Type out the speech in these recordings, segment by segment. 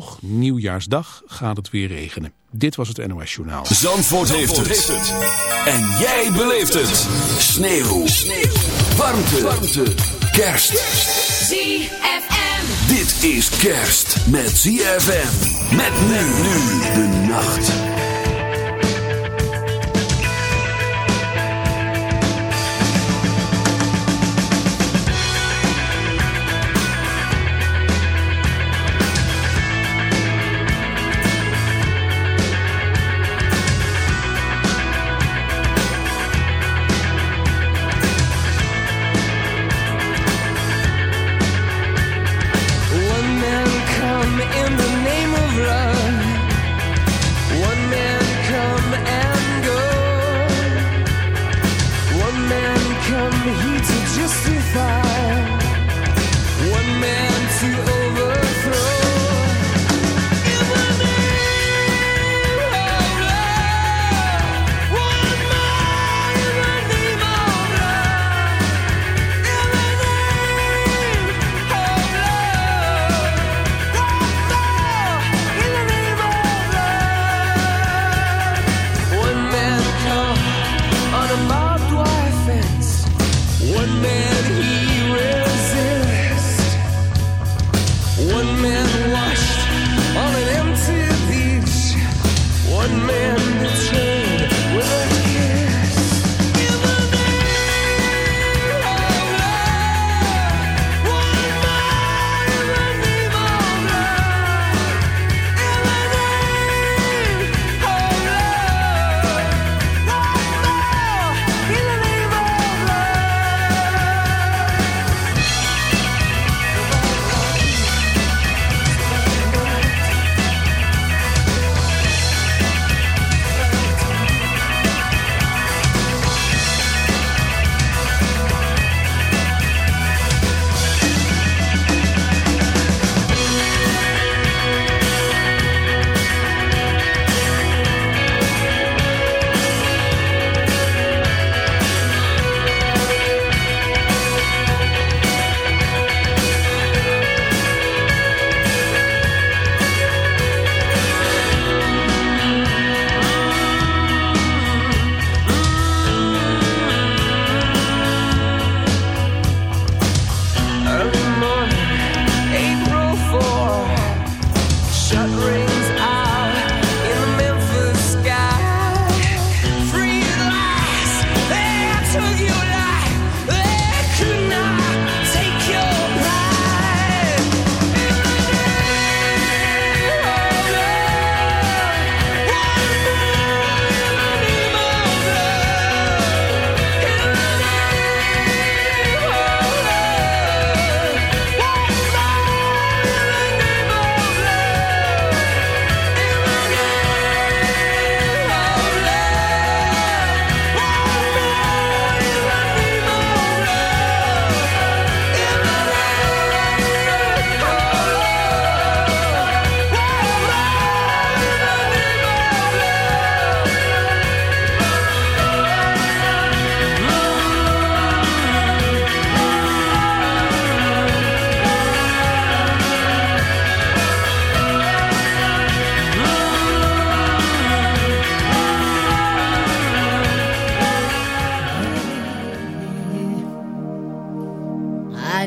droog. Nieuwjaarsdag gaat het weer regenen. Dit was het NOS Journaal. Zandvoort, heeft, het. En jij beleeft het. Sneeuw. Sneeuw. Warmte. Warmte. Kerst. ZFM. Dit is kerst met ZFM. Met nu de nacht.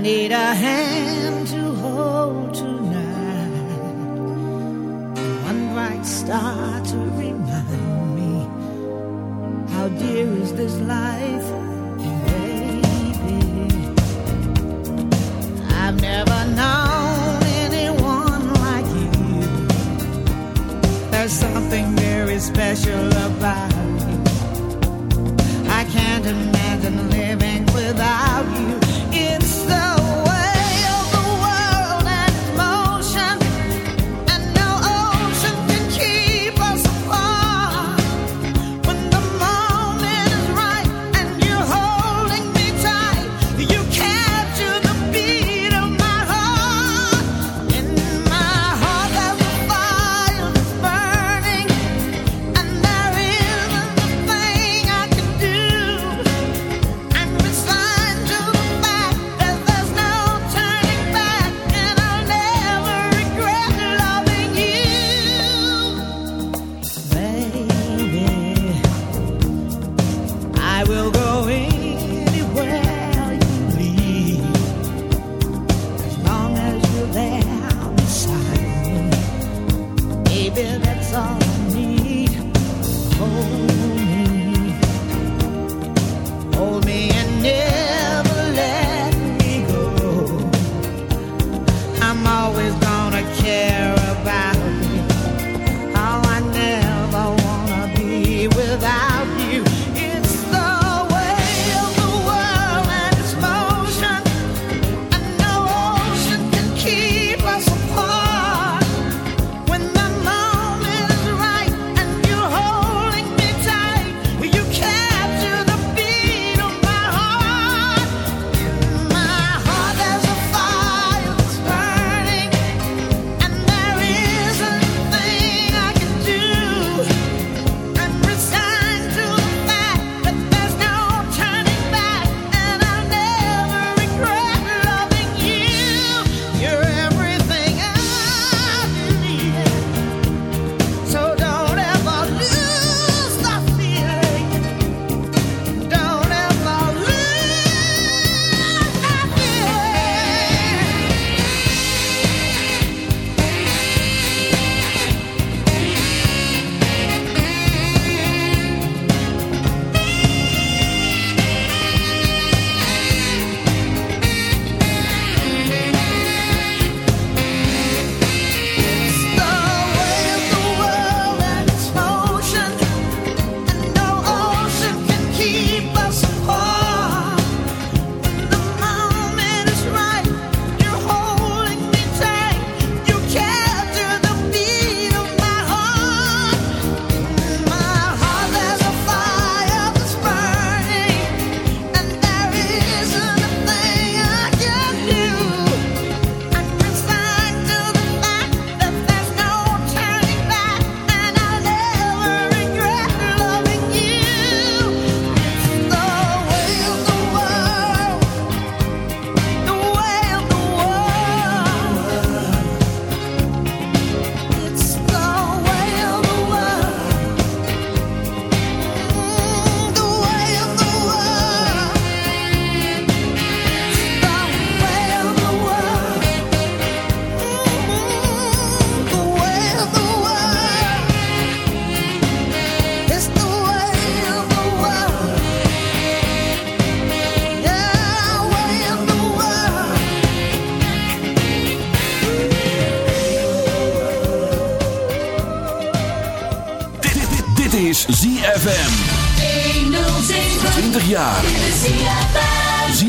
need a hand.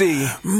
see.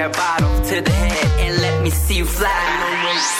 that bottle to the head and let me see you fly.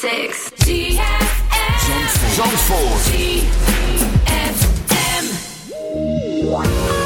six. Zandvoort. Zandvoort.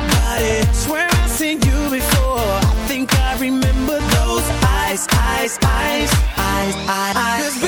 my body. Swear I've seen you before. I think I remember those eyes, eyes, eyes, eyes, eyes. eyes.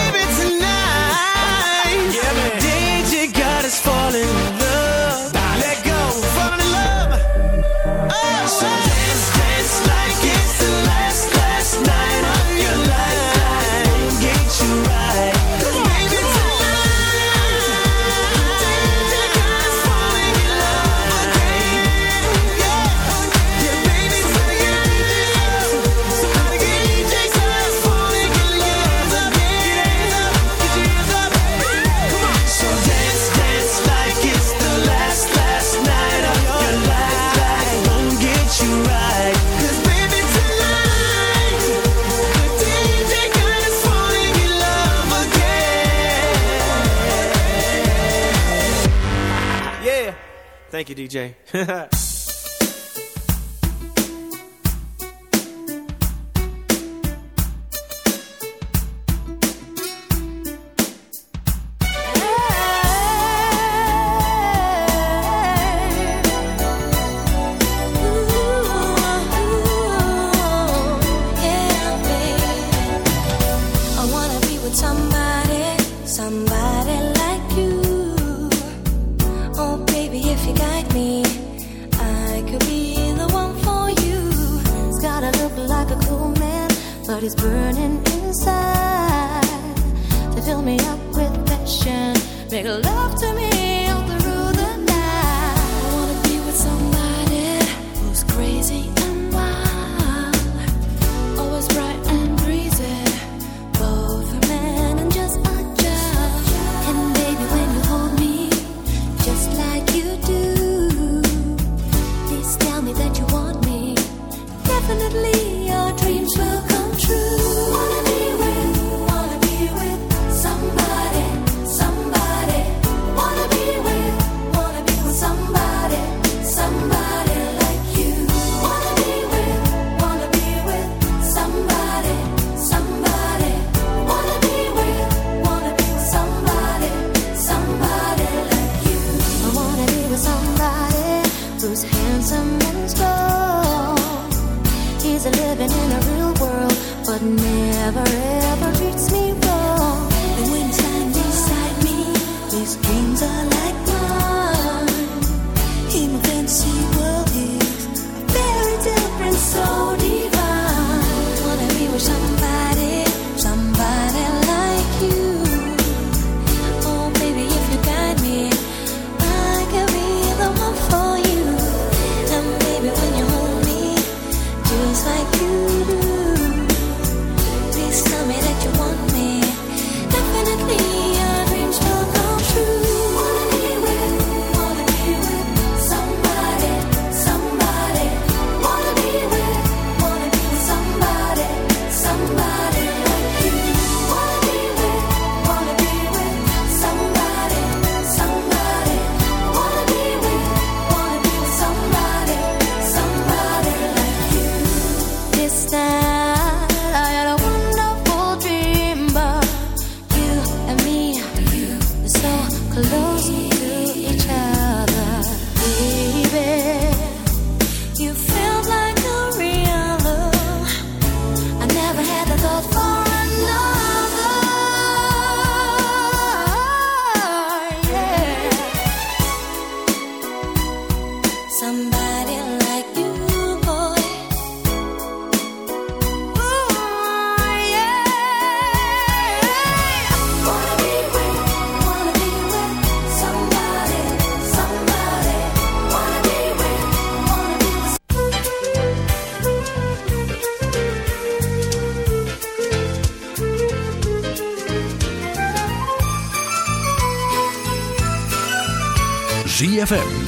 Thank you, DJ.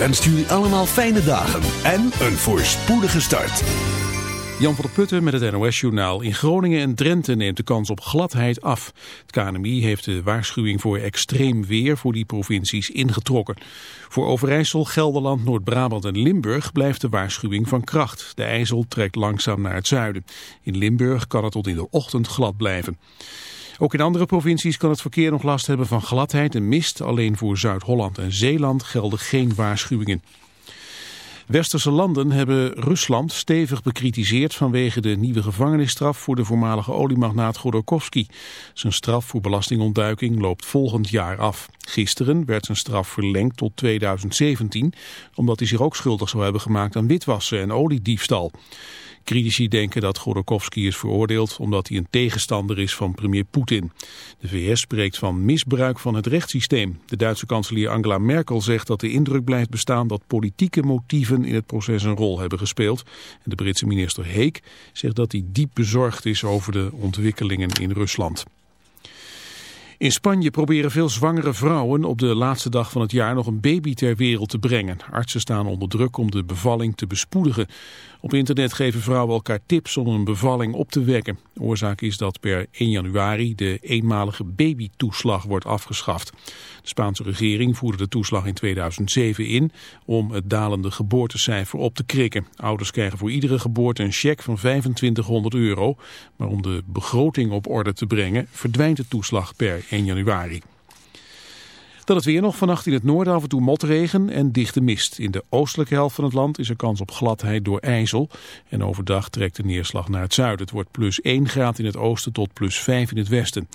wenst jullie allemaal fijne dagen en een voorspoedige start. Jan van der Putten met het NOS-journaal. In Groningen en Drenthe neemt de kans op gladheid af. Het KNMI heeft de waarschuwing voor extreem weer voor die provincies ingetrokken. Voor Overijssel, Gelderland, Noord-Brabant en Limburg blijft de waarschuwing van kracht. De IJssel trekt langzaam naar het zuiden. In Limburg kan het tot in de ochtend glad blijven. Ook in andere provincies kan het verkeer nog last hebben van gladheid en mist. Alleen voor Zuid-Holland en Zeeland gelden geen waarschuwingen. Westerse landen hebben Rusland stevig bekritiseerd vanwege de nieuwe gevangenisstraf voor de voormalige oliemagnaat Godorkovsky. Zijn straf voor belastingontduiking loopt volgend jaar af. Gisteren werd zijn straf verlengd tot 2017, omdat hij zich ook schuldig zou hebben gemaakt aan witwassen en oliediefstal. Critici denken dat Godorkovsky is veroordeeld omdat hij een tegenstander is van premier Poetin. De VS spreekt van misbruik van het rechtssysteem. De Duitse kanselier Angela Merkel zegt dat de indruk blijft bestaan dat politieke motieven in het proces een rol hebben gespeeld. En de Britse minister Heek zegt dat hij diep bezorgd is over de ontwikkelingen in Rusland. In Spanje proberen veel zwangere vrouwen op de laatste dag van het jaar nog een baby ter wereld te brengen. Artsen staan onder druk om de bevalling te bespoedigen. Op internet geven vrouwen elkaar tips om een bevalling op te wekken. oorzaak is dat per 1 januari de eenmalige babytoeslag wordt afgeschaft. De Spaanse regering voerde de toeslag in 2007 in om het dalende geboortecijfer op te krikken. Ouders krijgen voor iedere geboorte een cheque van 2500 euro. Maar om de begroting op orde te brengen verdwijnt de toeslag per 1 januari. Dan het weer nog vannacht in het noorden af en toe motregen en dichte mist. In de oostelijke helft van het land is er kans op gladheid door ijzel. En overdag trekt de neerslag naar het zuiden. Het wordt plus 1 graad in het oosten tot plus 5 in het westen.